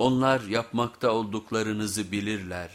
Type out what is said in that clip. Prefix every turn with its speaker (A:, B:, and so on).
A: Onlar yapmakta olduklarınızı bilirler.